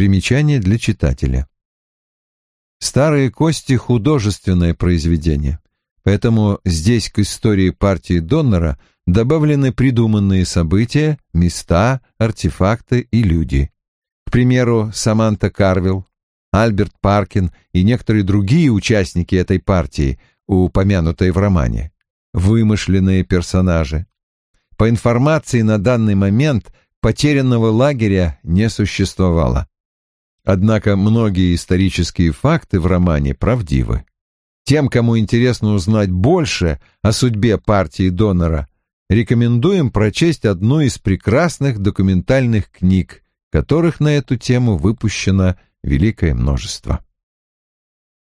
Примечание для читателя. «Старые кости» — художественное произведение, поэтому здесь к истории партии донора добавлены придуманные события, места, артефакты и люди. К примеру, Саманта Карвилл, Альберт Паркин и некоторые другие участники этой партии, упомянутые в романе. Вымышленные персонажи. По информации на данный момент потерянного лагеря не существовало. Однако многие исторические факты в романе правдивы. Тем, кому интересно узнать больше о судьбе партии донора, рекомендуем прочесть одну из прекрасных документальных книг, которых на эту тему выпущено великое множество.